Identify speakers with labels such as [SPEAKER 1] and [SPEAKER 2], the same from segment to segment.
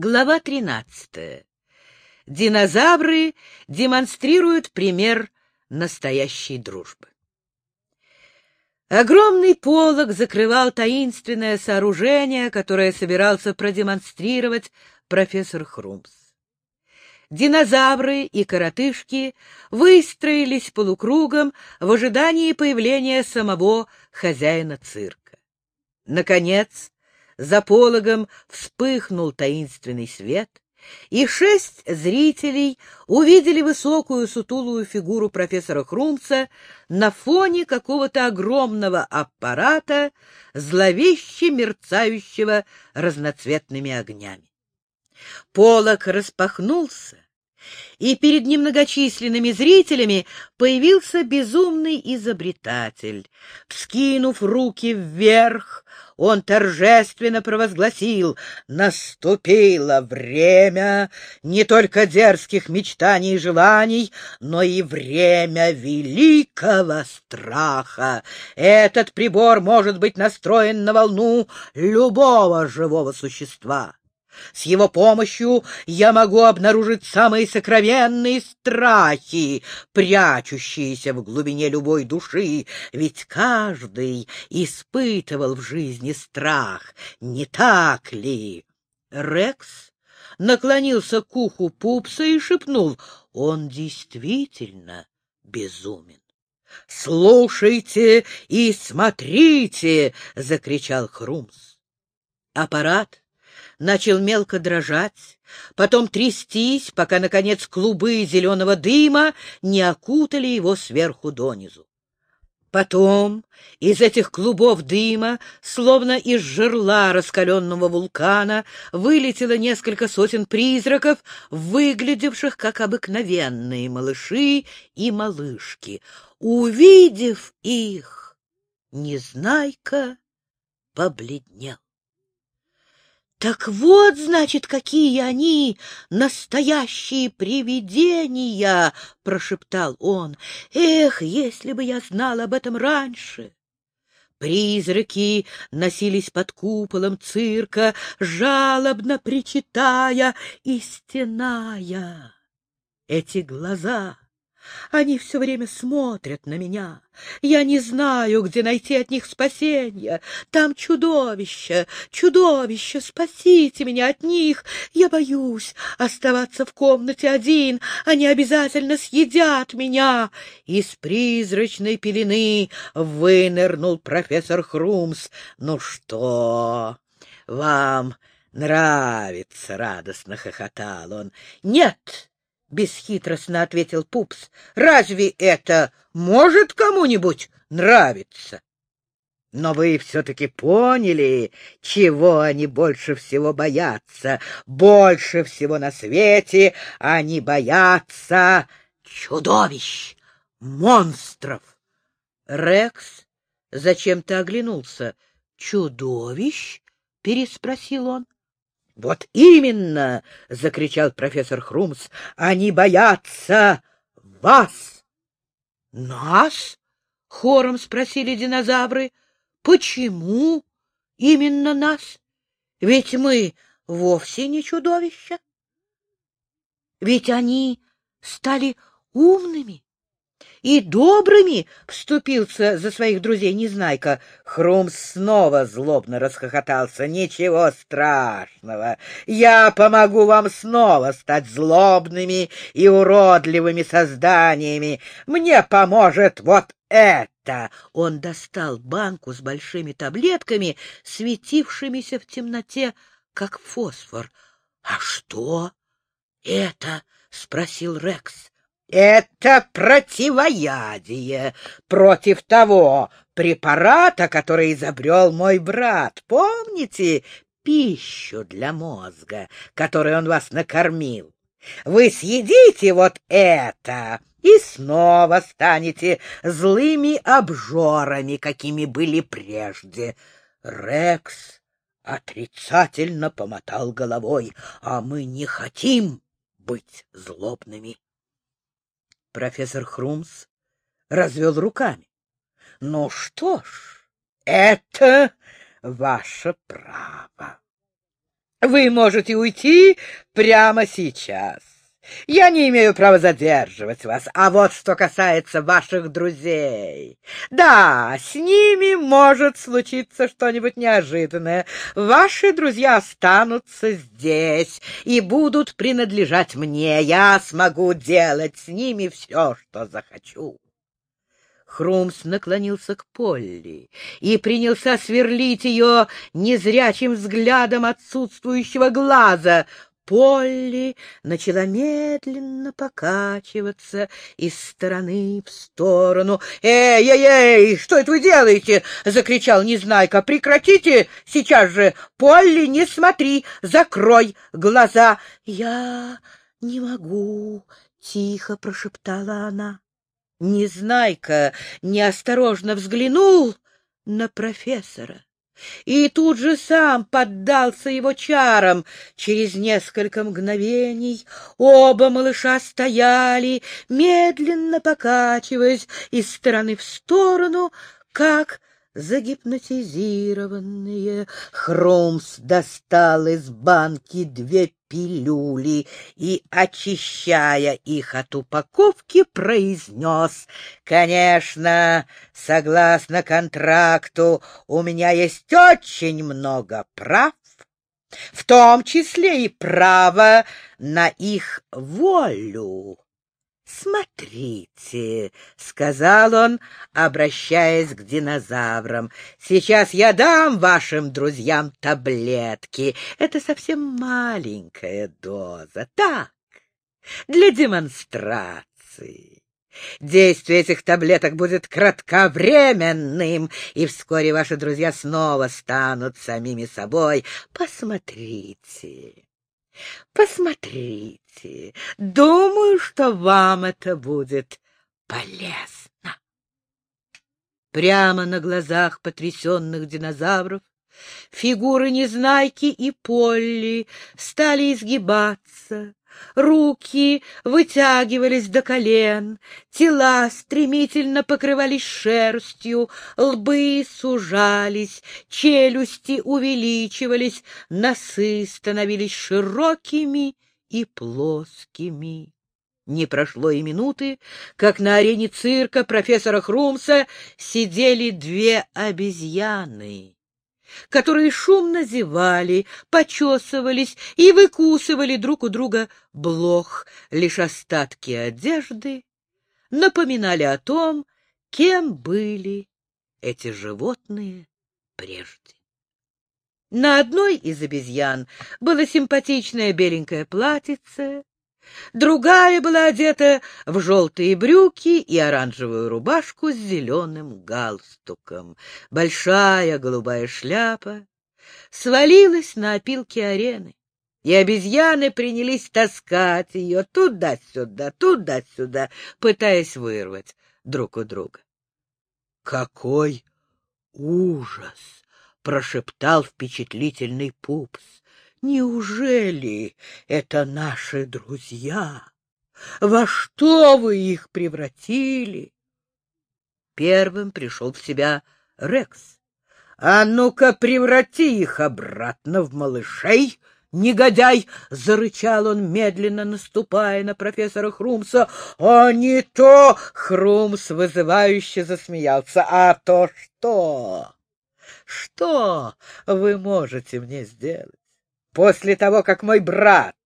[SPEAKER 1] Глава 13. Динозавры демонстрируют пример настоящей дружбы. Огромный полог закрывал таинственное сооружение, которое собирался продемонстрировать профессор Хрумс. Динозавры и коротышки выстроились полукругом в ожидании появления самого хозяина цирка. Наконец, за пологом вспыхнул таинственный свет, и шесть зрителей увидели высокую сутулую фигуру профессора Хрумца на фоне какого-то огромного аппарата, зловеще мерцающего разноцветными огнями. Полок распахнулся, и перед немногочисленными зрителями появился безумный изобретатель. Вскинув руки вверх, он торжественно провозгласил «Наступило время не только дерзких мечтаний и желаний, но и время великого страха. Этот прибор может быть настроен на волну любого живого существа». С его помощью я могу обнаружить самые сокровенные страхи, прячущиеся в глубине любой души, ведь каждый испытывал в жизни страх, не так ли? Рекс наклонился к уху Пупса и шепнул, он действительно безумен. «Слушайте и смотрите!» — закричал Хрумс. Аппарат начал мелко дрожать, потом трястись, пока, наконец, клубы зеленого дыма не окутали его сверху донизу. Потом из этих клубов дыма, словно из жерла раскаленного вулкана, вылетело несколько сотен призраков, выглядевших как обыкновенные малыши и малышки. Увидев их, Незнайка побледнел. Так вот, значит, какие они настоящие привидения, прошептал он. Эх, если бы я знал об этом раньше. Призраки носились под куполом цирка, жалобно причитая и стеная. Эти глаза они все время смотрят на меня. Я не знаю, где найти от них спасения. Там чудовище, чудовище, спасите меня от них. Я боюсь оставаться в комнате один. Они обязательно съедят меня. Из призрачной пелены вынырнул профессор Хрумс. Ну что, вам нравится? — радостно хохотал он. — Нет! — бесхитростно ответил Пупс. — Разве это может кому-нибудь нравиться? Но вы все-таки поняли, чего они больше всего боятся. Больше всего на свете они боятся чудовищ, монстров. Рекс зачем-то оглянулся. «Чудовищ?» — переспросил он. Вот именно, закричал профессор Хрумс. Они боятся вас. Нас? хором спросили динозавры. Почему именно нас? Ведь мы вовсе не чудовища. Ведь они стали умными и добрыми, — вступился за своих друзей Незнайка. Хрум снова злобно расхохотался. — Ничего страшного. Я помогу вам снова стать злобными и уродливыми созданиями. Мне поможет вот это. Он достал банку с большими таблетками, светившимися в темноте, как фосфор. — А что это? — спросил Рекс. Это противоядие против того препарата, который изобрел мой брат. Помните пищу для мозга, которой он вас накормил? Вы съедите вот это и снова станете злыми обжорами, какими были прежде. Рекс отрицательно помотал головой, а мы не хотим быть злобными. Профессор Хрумс развел руками. — Ну что ж, это ваше право. Вы можете уйти прямо сейчас. Я не имею права задерживать вас. А вот что касается ваших друзей. Да, с ними может случиться что-нибудь неожиданное. Ваши друзья останутся здесь и будут принадлежать мне. Я смогу делать с ними все, что захочу. Хрумс наклонился к Полли и принялся сверлить ее незрячим взглядом отсутствующего глаза. Полли начала медленно покачиваться из стороны в сторону. «Эй, эй, эй, что это вы делаете?» — закричал Незнайка. «Прекратите сейчас же! Полли, не смотри, закрой глаза!» «Я не могу!» — тихо прошептала она. Незнайка неосторожно взглянул на профессора и тут же сам поддался его чарам. Через несколько мгновений оба малыша стояли, медленно покачиваясь из стороны в сторону, как загипнотизированные. Хромс достал из банки две пилюли и, очищая их от упаковки, произнес, «Конечно, согласно контракту, у меня есть очень много прав, в том числе и право на их волю». «Смотрите», — сказал он, обращаясь к динозаврам, — «сейчас я дам вашим друзьям таблетки. Это совсем маленькая доза, так, для демонстрации». Действие этих таблеток будет кратковременным, и вскоре ваши друзья снова станут самими собой. Посмотрите. Посмотрите, думаю, что вам это будет полезно. Прямо на глазах потрясенных динозавров фигуры Незнайки и Полли стали изгибаться, Руки вытягивались до колен, тела стремительно покрывались шерстью, лбы сужались, челюсти увеличивались, носы становились широкими и плоскими. Не прошло и минуты, как на арене цирка профессора Хрумса сидели две обезьяны которые шумно зевали, почесывались и выкусывали друг у друга блох. Лишь остатки одежды напоминали о том, кем были эти животные прежде. На одной из обезьян было симпатичное беленькое платьице, Другая была одета в желтые брюки и оранжевую рубашку с зеленым галстуком. Большая голубая шляпа свалилась на опилки арены, и обезьяны принялись таскать ее туда-сюда, туда-сюда, пытаясь вырвать друг у друга. «Какой ужас!» — прошептал впечатлительный пупс. Неужели это наши друзья? Во что вы их превратили? Первым пришел в себя Рекс. А ну-ка, преврати их обратно в малышей, негодяй! — зарычал он, медленно наступая на профессора Хрумса. — А не то! — Хрумс вызывающе засмеялся. — А то что? Что вы можете мне сделать? После того, как мой брат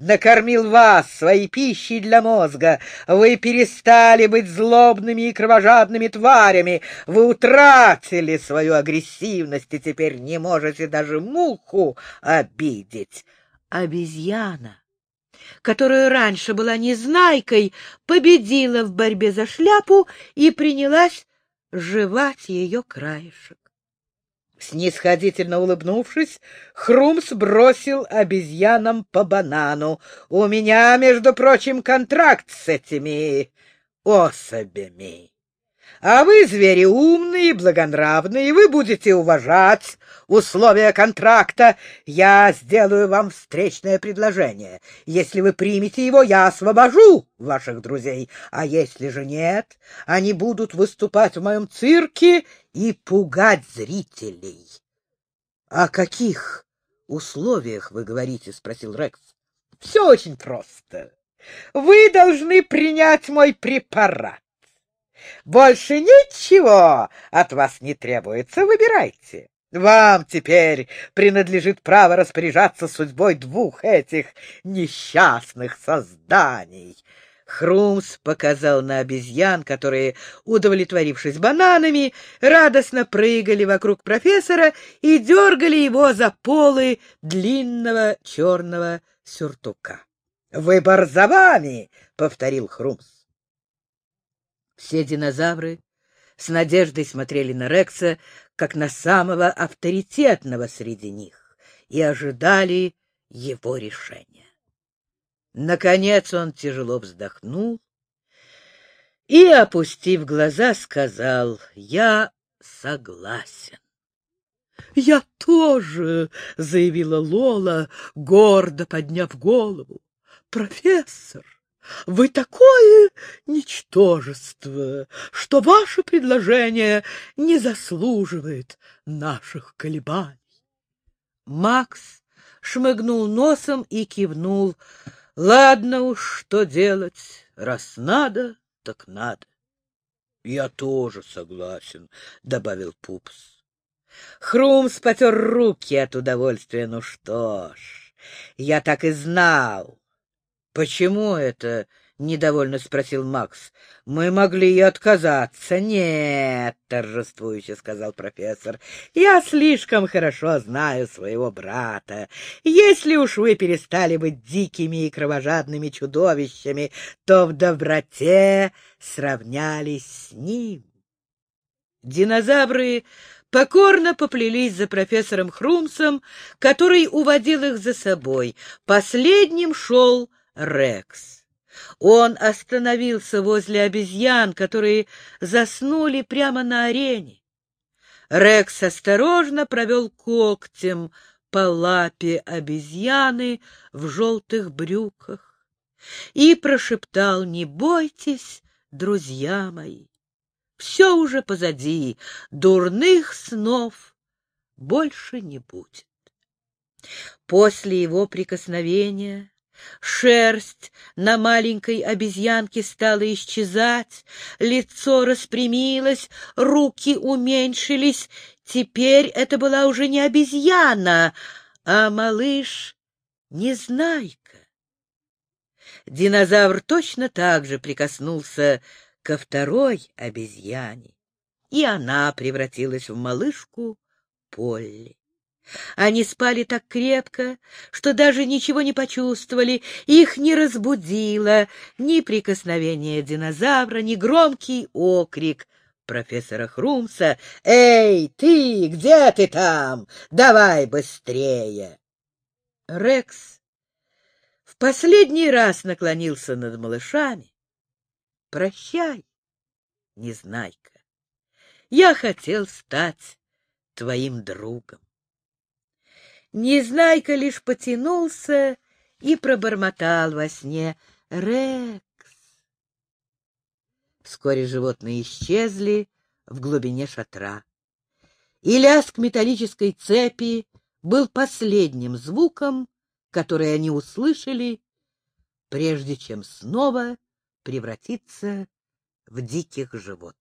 [SPEAKER 1] накормил вас своей пищей для мозга, вы перестали быть злобными и кровожадными тварями, вы утратили свою агрессивность и теперь не можете даже муху обидеть. Обезьяна, которая раньше была незнайкой, победила в борьбе за шляпу и принялась жевать ее краешек. Снисходительно улыбнувшись, Хрумс бросил обезьянам по банану. «У меня, между прочим, контракт с этими особями. А вы, звери умные, благонравные, вы будете уважать условия контракта. Я сделаю вам встречное предложение. Если вы примете его, я освобожу ваших друзей. А если же нет, они будут выступать в моем цирке и пугать зрителей. — О каких условиях вы говорите? — спросил Рекс. — Все очень просто. Вы должны принять мой препарат. Больше ничего от вас не требуется. Выбирайте. Вам теперь принадлежит право распоряжаться судьбой двух этих несчастных созданий. Хрумс показал на обезьян, которые, удовлетворившись бананами, радостно прыгали вокруг профессора и дергали его за полы длинного черного сюртука. «Выбор за вами!» — повторил Хрумс. Все динозавры с надеждой смотрели на Рекса, как на самого авторитетного среди них, и ожидали его решения. Наконец он тяжело вздохнул и, опустив глаза, сказал, «Я согласен». «Я тоже», — заявила Лола, гордо подняв голову. «Профессор, вы такое ничтожество, что ваше предложение не заслуживает наших колебаний». Макс шмыгнул носом и кивнул. «Ладно уж, что делать, раз надо, так надо». «Я тоже согласен», — добавил Пупс. Хрумс потер руки от удовольствия. «Ну что ж, я так и знал». «Почему это?» — недовольно спросил Макс. «Мы могли и отказаться». «Нет», — торжествующе сказал профессор, — «я слишком хорошо знаю своего брата. Если уж вы перестали быть дикими и кровожадными чудовищами, то в доброте сравнялись с ним». Динозавры покорно поплелись за профессором Хрумсом, который уводил их за собой. Последним шел Рекс. Он остановился возле обезьян, которые заснули прямо на арене. Рекс осторожно провел когтем по лапе обезьяны в желтых брюках и прошептал «Не бойтесь, друзья мои, все уже позади, дурных снов больше не будет». После его прикосновения Шерсть на маленькой обезьянке стала исчезать, лицо распрямилось, руки уменьшились. Теперь это была уже не обезьяна, а малыш Незнайка. Динозавр точно так же прикоснулся ко второй обезьяне, и она превратилась в малышку Полли. Они спали так крепко, что даже ничего не почувствовали, их не разбудило ни прикосновение динозавра, ни громкий окрик профессора Хрумса «Эй, ты, где ты там? Давай быстрее!» Рекс в последний раз наклонился над малышами. «Прощай, Незнайка, я хотел стать твоим другом». Незнайка лишь потянулся и пробормотал во сне «Рекс». Вскоре животные исчезли в глубине шатра, и лязг металлической цепи был последним звуком, который они услышали, прежде чем снова превратиться в диких животных.